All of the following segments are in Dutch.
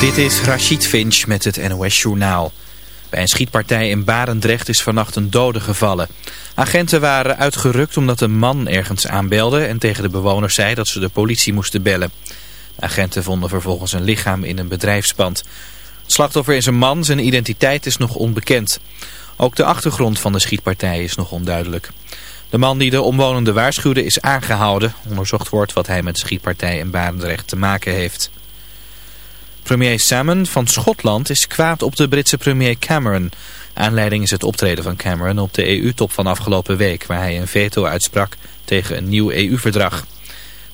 Dit is Rachid Finch met het NOS Journaal. Bij een schietpartij in Barendrecht is vannacht een dode gevallen. Agenten waren uitgerukt omdat een man ergens aanbelde en tegen de bewoners zei dat ze de politie moesten bellen. Agenten vonden vervolgens een lichaam in een bedrijfspand. Het slachtoffer is een man, zijn identiteit is nog onbekend. Ook de achtergrond van de schietpartij is nog onduidelijk. De man die de omwonenden waarschuwde is aangehouden. Onderzocht wordt wat hij met de schietpartij in Barendrecht te maken heeft. Premier Salmon van Schotland is kwaad op de Britse premier Cameron. Aanleiding is het optreden van Cameron op de EU-top van afgelopen week... waar hij een veto uitsprak tegen een nieuw EU-verdrag.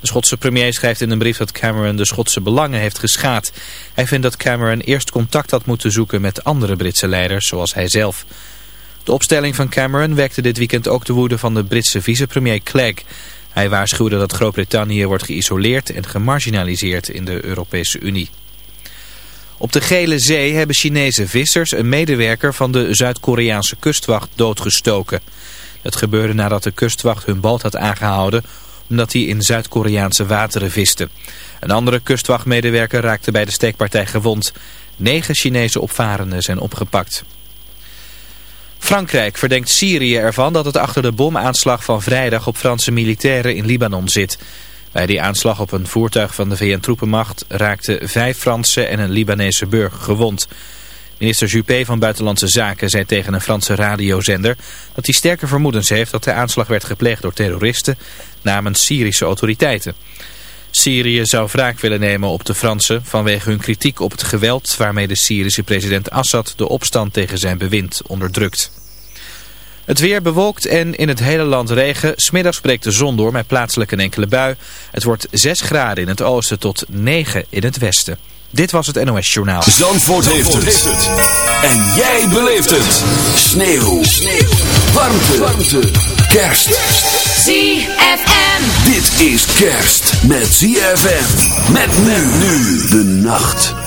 De Schotse premier schrijft in een brief dat Cameron de Schotse belangen heeft geschaad. Hij vindt dat Cameron eerst contact had moeten zoeken met andere Britse leiders, zoals hij zelf... De opstelling van Cameron wekte dit weekend ook de woede van de Britse vicepremier Clegg. Hij waarschuwde dat Groot-Brittannië wordt geïsoleerd en gemarginaliseerd in de Europese Unie. Op de Gele Zee hebben Chinese vissers een medewerker van de Zuid-Koreaanse kustwacht doodgestoken. Het gebeurde nadat de kustwacht hun boot had aangehouden omdat hij in Zuid-Koreaanse wateren viste. Een andere kustwachtmedewerker raakte bij de steekpartij gewond. Negen Chinese opvarenden zijn opgepakt. Frankrijk verdenkt Syrië ervan dat het achter de bomaanslag van vrijdag op Franse militairen in Libanon zit. Bij die aanslag op een voertuig van de VN-troepenmacht raakten vijf Franse en een Libanese burger gewond. Minister Juppé van Buitenlandse Zaken zei tegen een Franse radiozender dat hij sterke vermoedens heeft dat de aanslag werd gepleegd door terroristen namens Syrische autoriteiten. Syrië zou wraak willen nemen op de Fransen vanwege hun kritiek op het geweld waarmee de Syrische president Assad de opstand tegen zijn bewind onderdrukt. Het weer bewolkt en in het hele land regen. Smiddags breekt de zon door met plaatselijk een enkele bui. Het wordt 6 graden in het oosten tot 9 in het westen. Dit was het NOS Journaal. Zandvoort, heeft, het. En jij beleeft het. Sneeuw. Sneeuw. Warmte. Warmte. Kerst. ZFM. Dit is kerst met ZFM. Met men nu de nacht.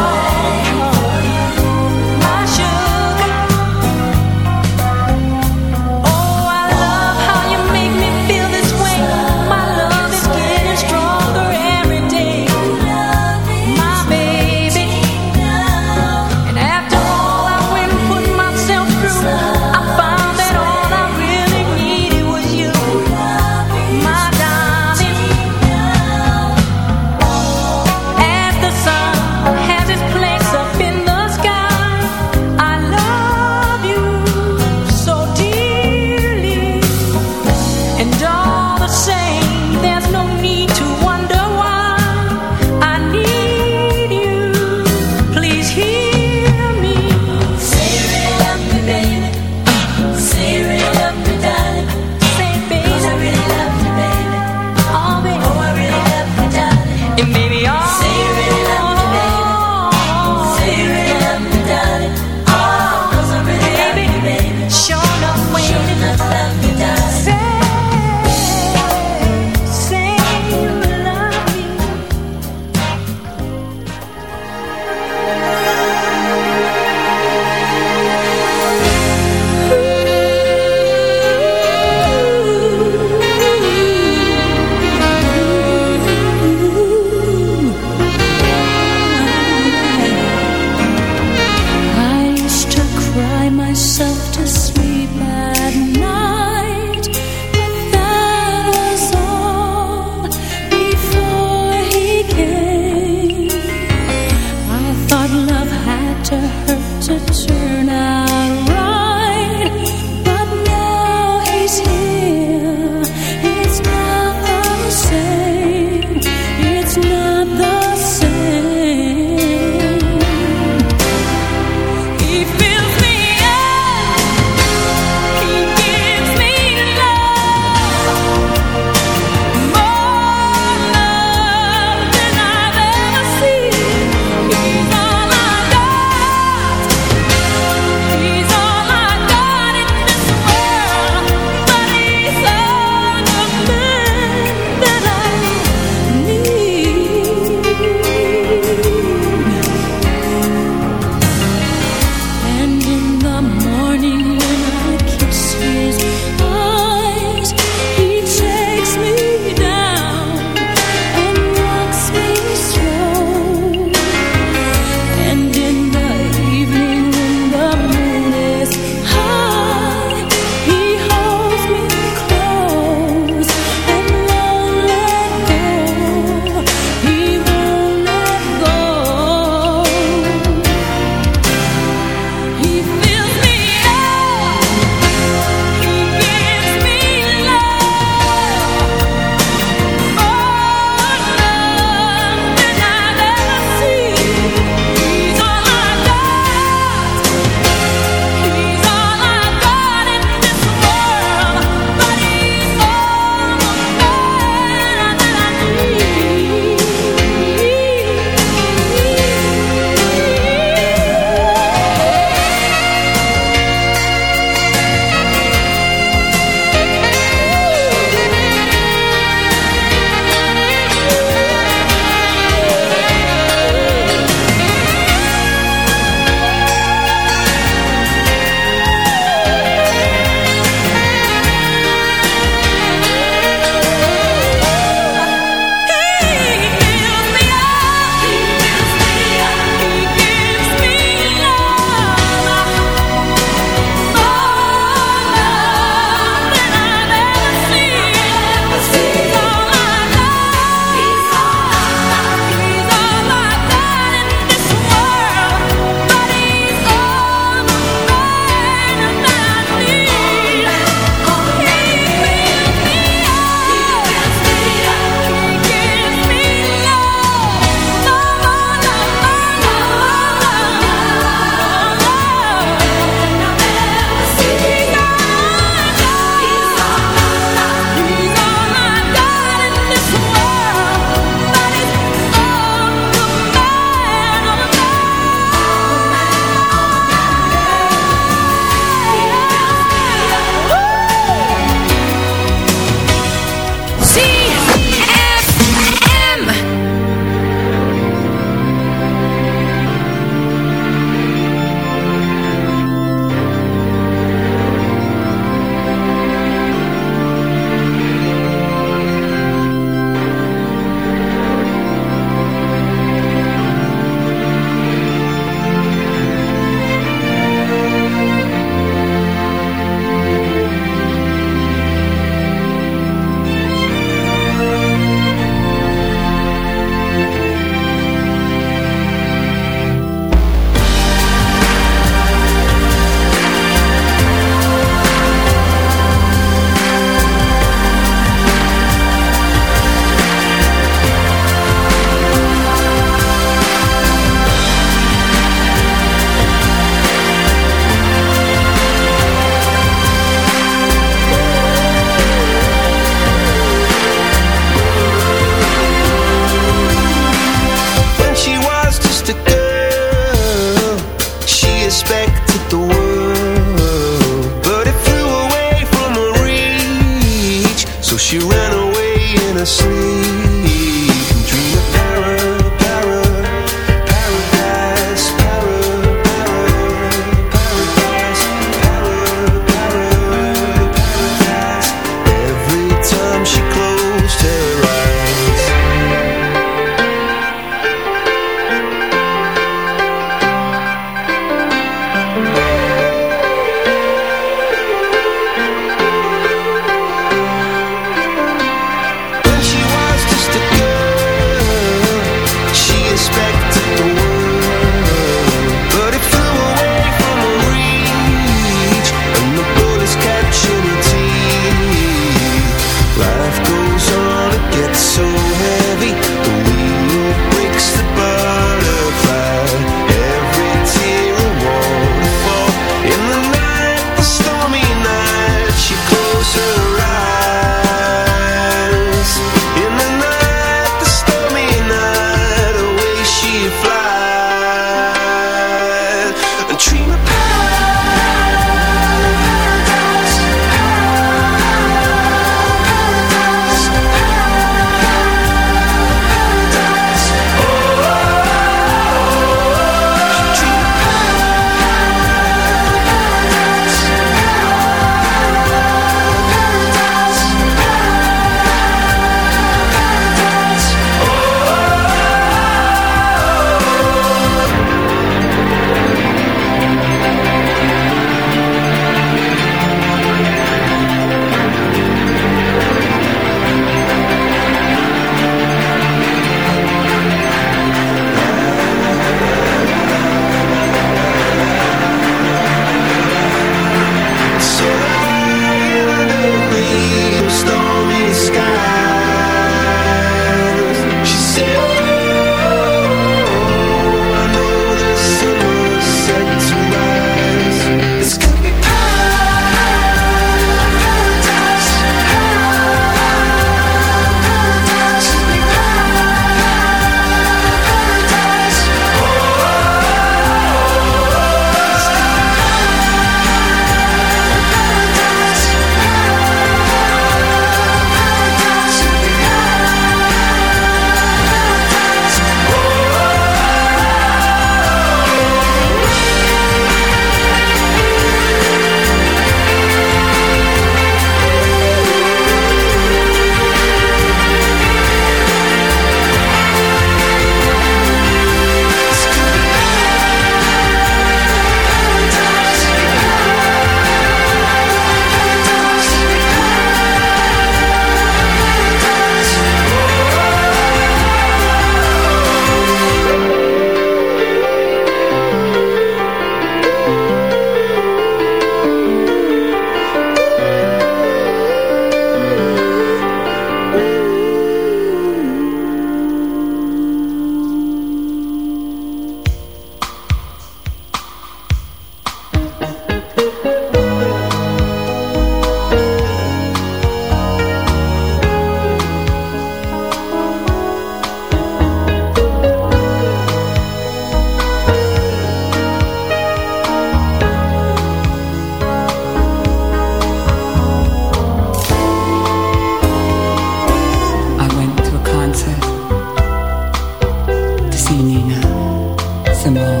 The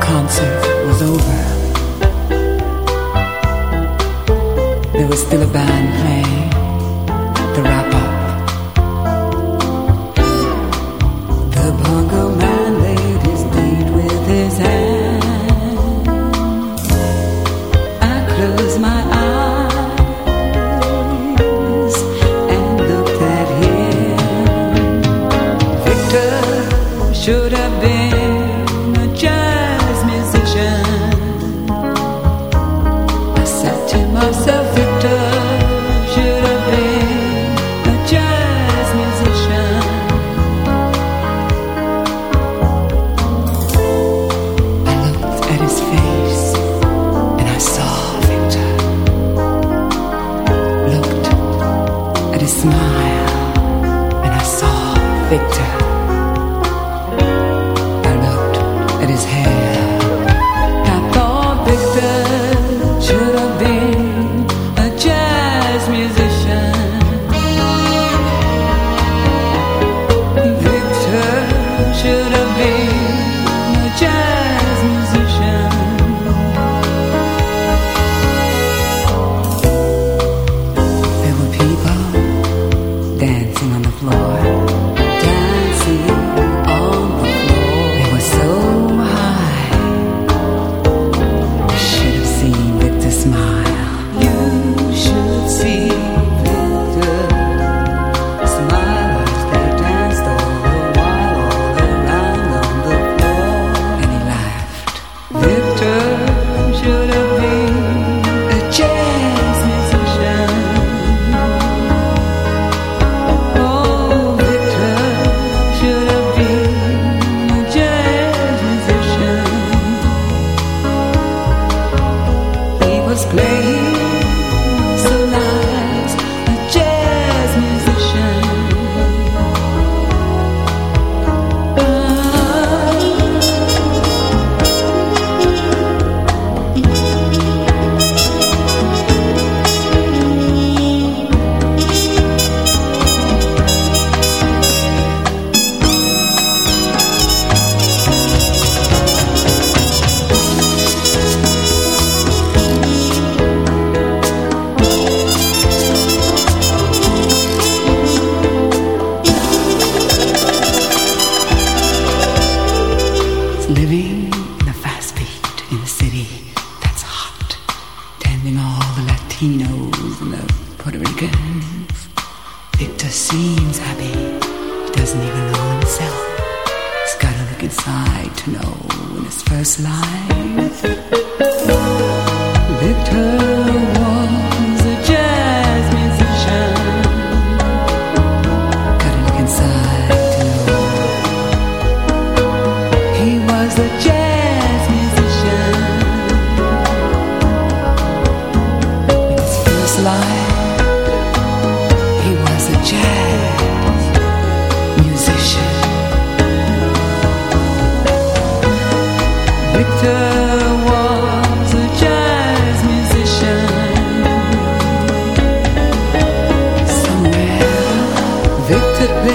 concert was over. There was still a band playing.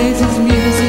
praises, music.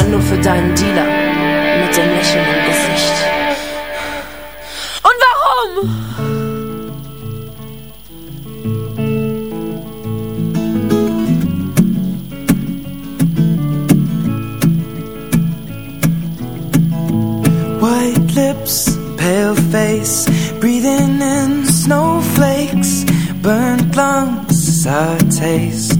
sondern nur für deinen Dealer mit dem Lächeln im Gesicht. Und warum? lips, pale face, breathing in snowflakes, burnt lungs, sour taste.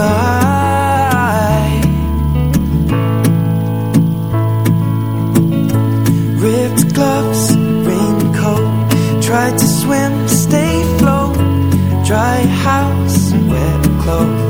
fly. Ripped gloves, raincoat, tried to swim, stay float, dry house, wet clothes.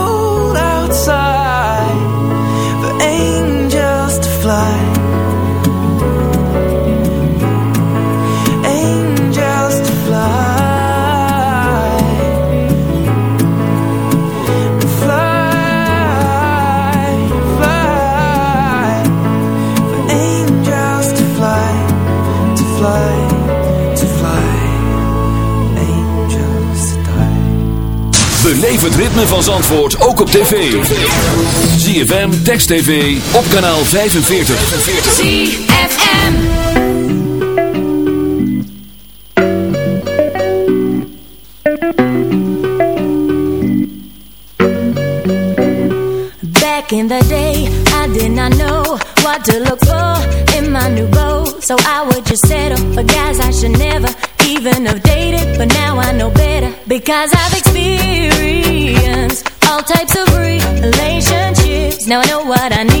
beleef het ritme van Zandvoort ook op tv. ZFM, Text TV, op kanaal 45. ZFM Back in the day, I did not know what to look for in my new boat. So I would just settle for guys I should never even have dated. But now I know better because I've experienced Now I know what I need.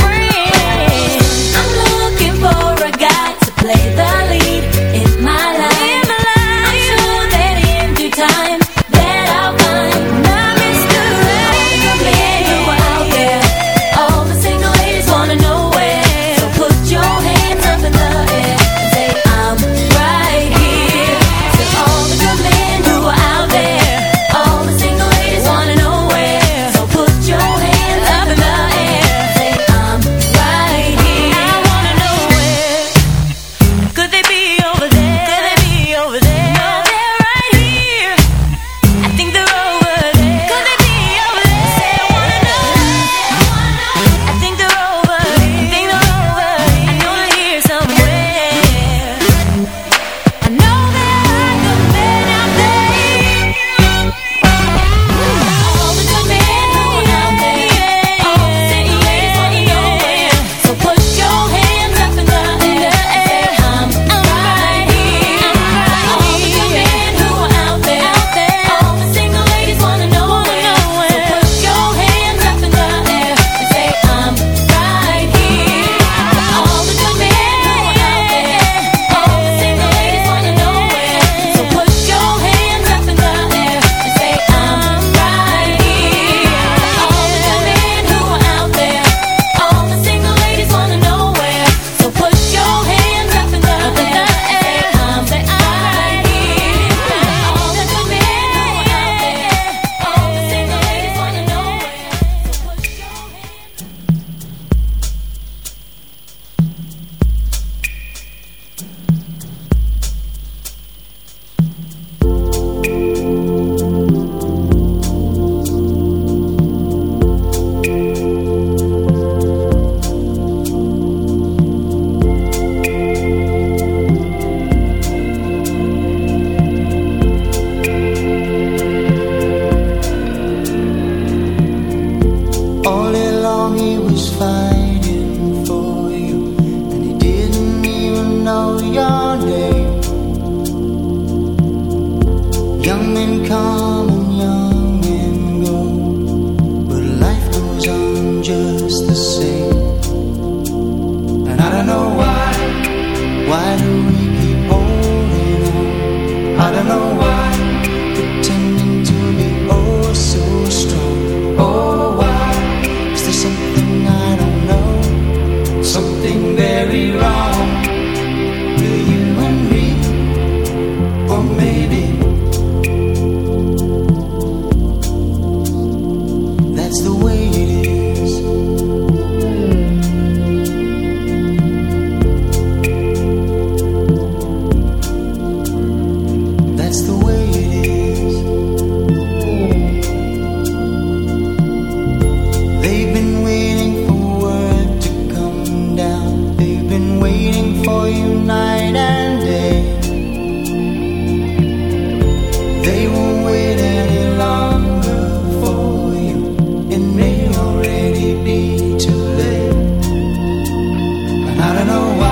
I know why.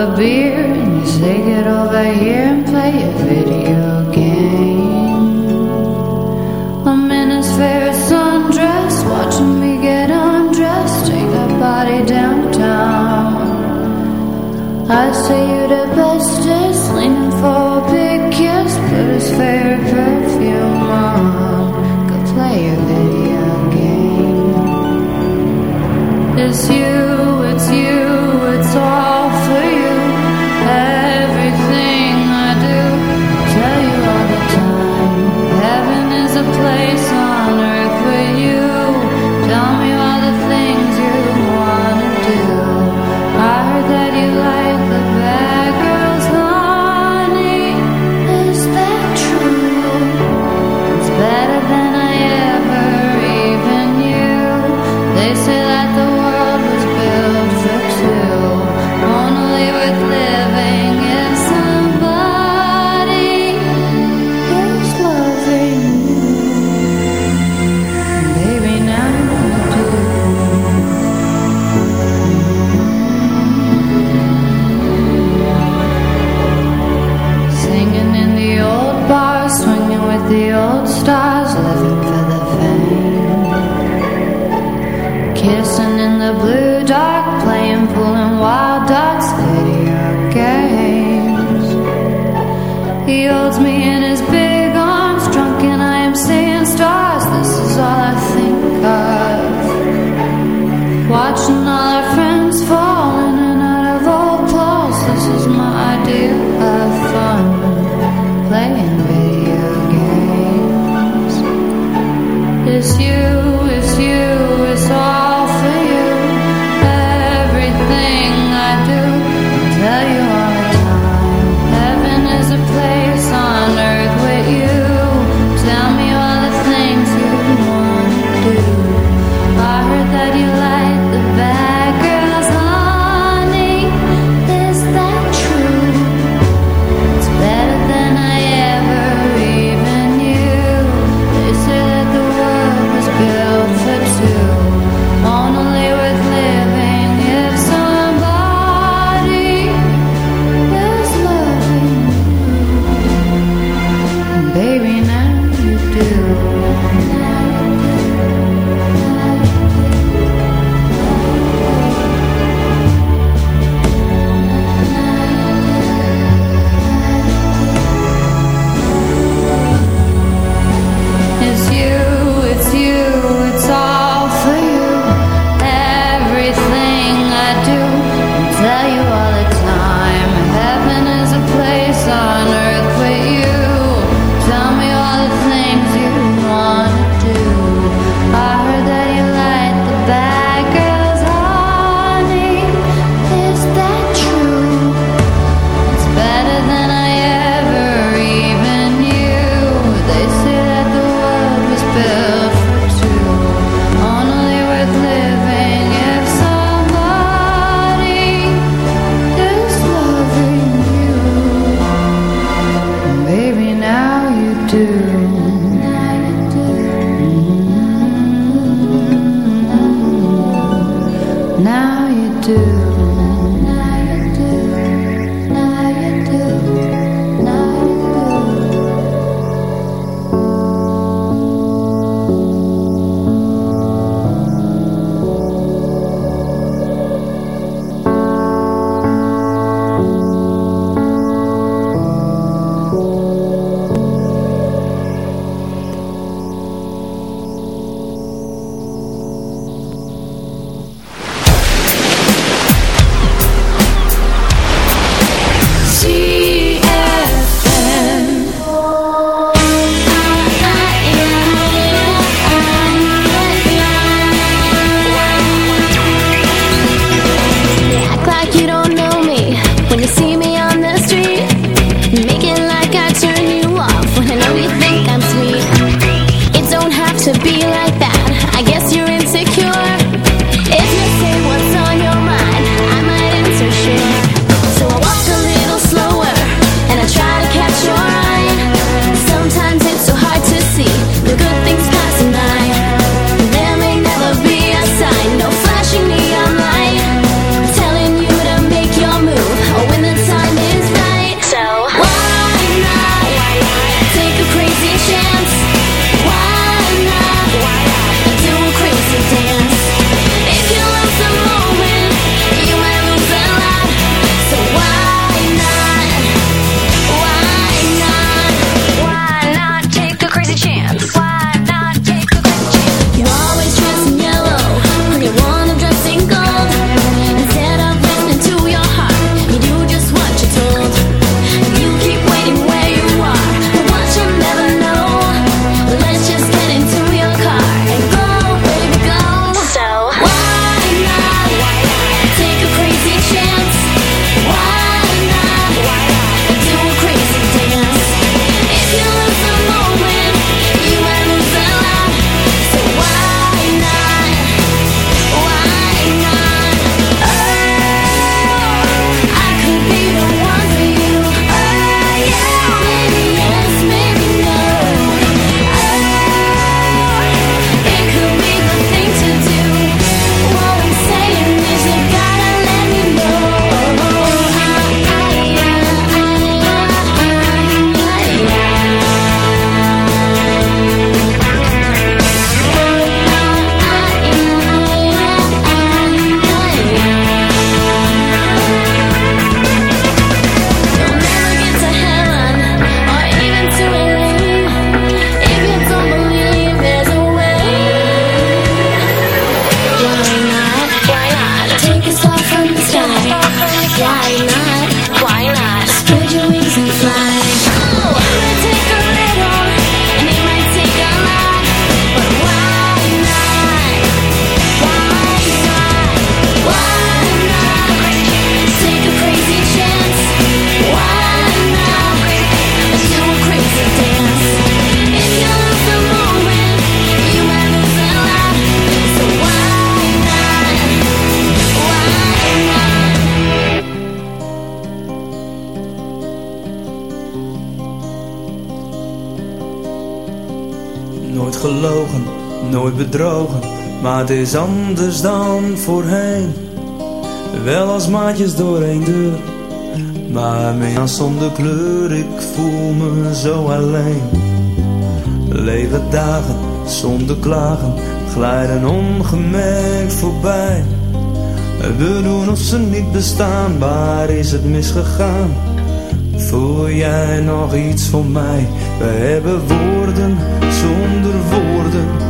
A beer. And you say get over here bedrogen, maar het is anders dan voorheen. Wel als maatjes door één deur, maar meer zonder kleur, ik voel me zo alleen. Leven dagen zonder klagen, glijden ongemerkt voorbij. We doen of ze niet bestaan, waar is het misgegaan? Voel jij nog iets van mij? We hebben woorden zonder woorden.